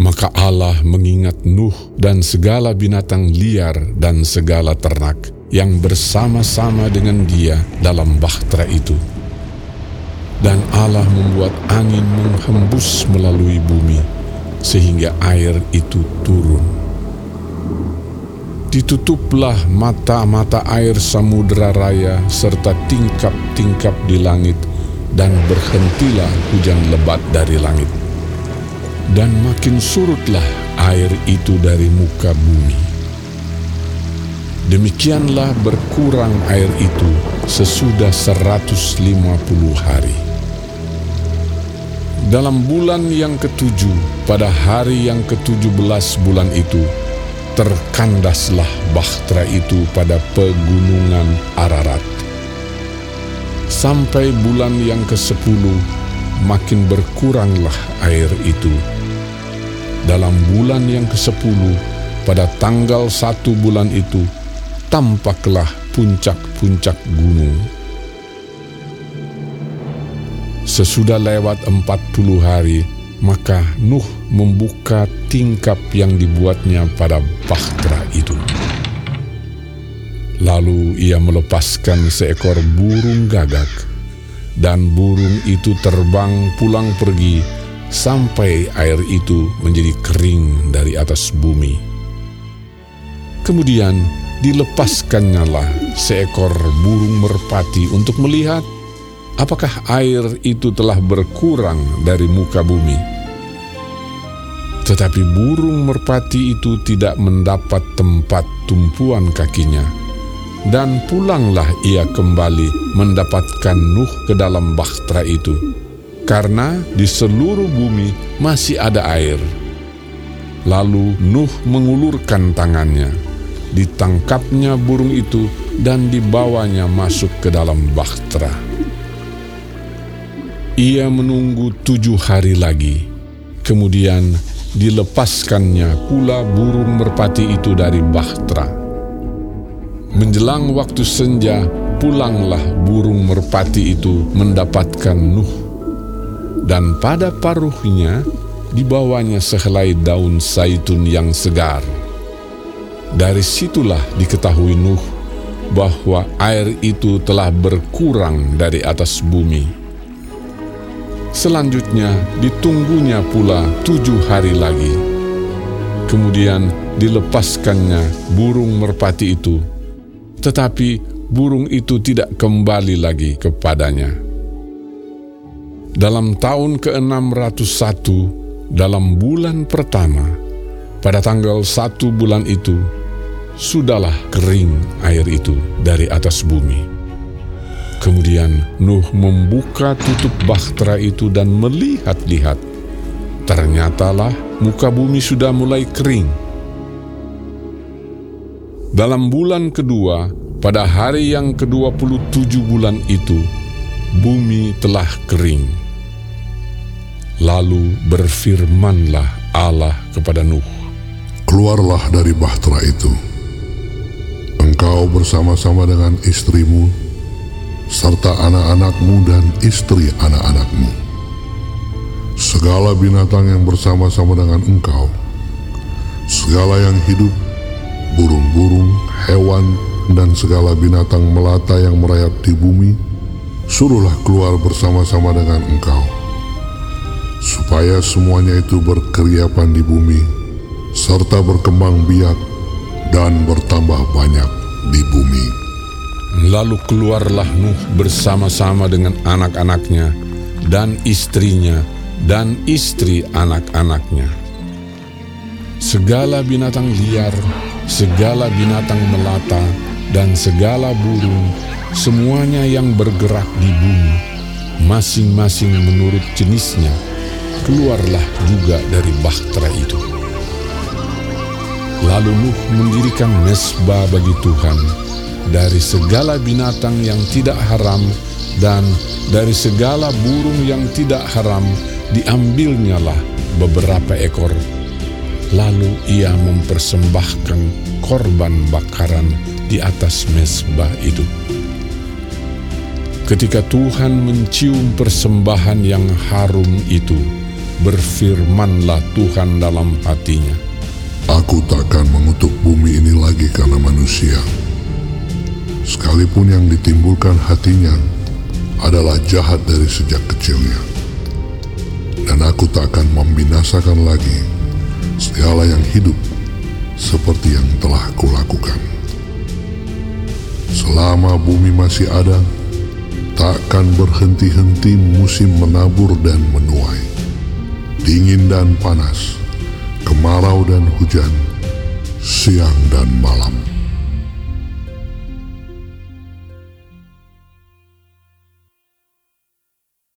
Maka Allah mengingat Nuh dan segala binatang liar dan segala ternak yang bersama-sama dengan dia dalam bahtera itu. Dan Allah membuat angin menghembus melalui bumi, sehingga air itu turun. Ditutuplah mata-mata air samudera raya serta tingkap-tingkap di langit, dan berhentilah hujan lebat dari langit dan makin surutlah air itu dari muka bumi. Demikianlah berkurang air itu sesudah 150 hari. Dalam bulan yang ketujuh, pada hari yang ketujuh belas bulan itu, terkandaslah bahtera itu pada pegunungan Ararat. Sampai bulan yang ke-10, makin berkuranglah air itu dalam bulan yang ke-10 pada tanggal satu bulan itu tampaklah puncak-puncak gunung. Sesudah lewat 40 hari, maka Nuh membuka tingkap yang dibuatnya pada bahtera itu. Lalu ia melepaskan seekor burung gagak, dan burung itu terbang pulang pergi sampai air itu menjadi kering dari atas bumi. Kemudian dilepaskannyalah seekor burung merpati untuk melihat apakah air itu telah berkurang dari muka bumi. Tetapi burung merpati itu tidak mendapat tempat tumpuan kakinya, dan pulanglah ia kembali mendapatkan Nuh ke dalam bahtera itu karena di seluruh bumi masih ada air. Lalu Nuh mengulurkan tangannya, ditangkapnya burung itu dan dibawanya masuk ke dalam bahtera. Ia menunggu tujuh hari lagi, kemudian dilepaskannya pula burung merpati itu dari bahtera. Menjelang waktu senja, pulanglah burung merpati itu mendapatkan Nuh dan pada paruhnya dibawanya sehelai daun zaitun yang segar. Dari situlah diketahui Nuh bahwa air itu telah berkurang dari atas bumi. Selanjutnya ditunggunya pula tujuh hari lagi. Kemudian dilepaskannya burung merpati itu, tetapi burung itu tidak kembali lagi kepadanya. Dalam tahun ke-601, dalam bulan pertama, pada tanggal satu bulan itu, sudahlah kering air itu dari atas bumi. Kemudian Nuh membuka tutup bahtera itu dan melihat-lihat. Ternyatalah muka bumi sudah mulai kering. Dalam bulan kedua, pada hari yang ke-27 bulan itu, bumi telah kering. Lalu berfirmanlah Allah kepada Nuh, Keluarlah dari bahtera itu, engkau bersama-sama dengan istrimu, serta anak-anakmu dan istri anak-anakmu. Segala binatang yang bersama-sama dengan engkau, segala yang hidup, burung-burung, hewan, dan segala binatang melata yang merayap di bumi, suruhlah keluar bersama-sama dengan engkau, supaya semuanya itu berkeriapan di bumi, serta berkembang biak dan bertambah banyak di bumi. Lalu keluarlah Nuh bersama-sama dengan anak-anaknya dan istrinya dan istri anak-anaknya. Segala binatang liar, segala binatang melata, dan segala burung semuanya yang bergerak di bumi, masing-masing menurut jenisnya, keluarlah juga dari bahtera itu. Lalu Nuh mendirikan mesbah bagi Tuhan dari segala binatang yang tidak haram dan dari segala burung yang tidak haram diambilnyalah beberapa ekor. Lalu ia mempersembahkan korban bakaran di atas mesbah itu. Ketika Tuhan mencium persembahan yang harum itu, Berfirmanlah Tuhan dalam hatinya, Aku takkan mengutuk bumi ini lagi karena manusia. Sekalipun yang ditimbulkan hatinya adalah jahat dari sejak kecilnya. Dan aku takkan membinasakan lagi segala yang hidup seperti yang telah kulakukan. Selama bumi masih ada, takkan berhenti-henti musim menabur dan menuai. Dingin dan panas, kemarau dan hujan, siang dan malam.